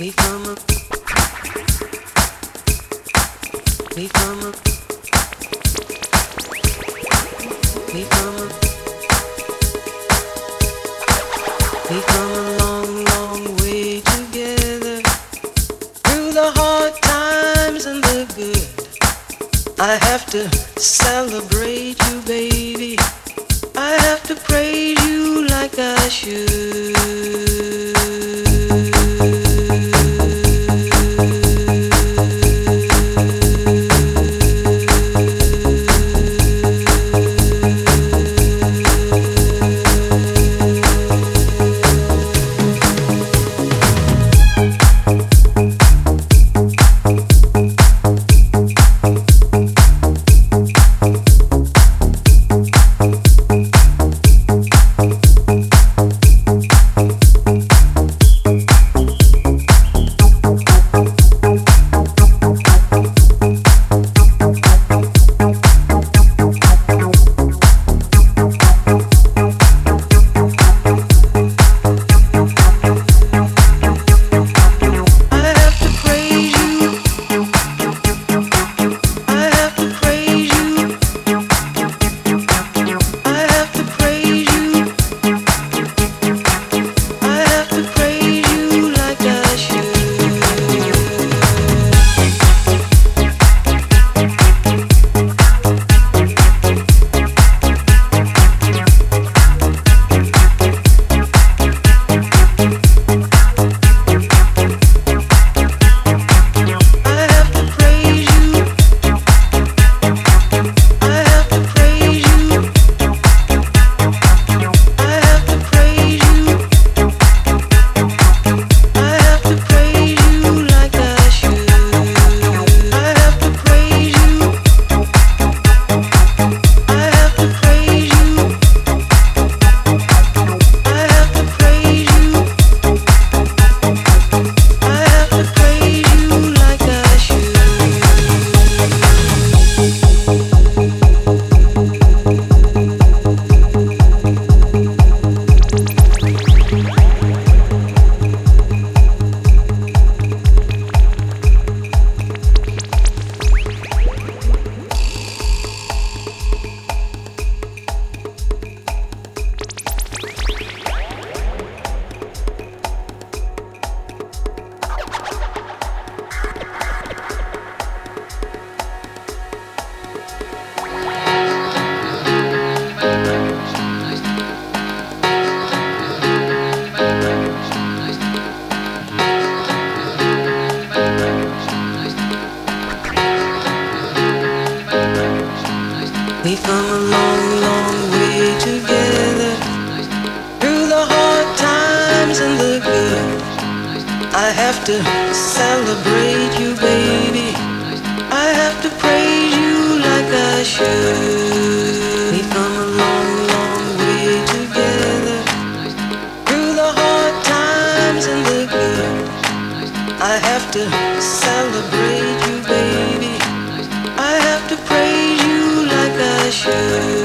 We come up. Come. We come a long, long way together through the hard times and the good. I have to celebrate you, baby. I have to praise you like I should. To celebrate you, baby. I have to praise you like I should. We've come a long, long way together through the hard times and the good. I have to celebrate you, baby. I have to praise you like I should.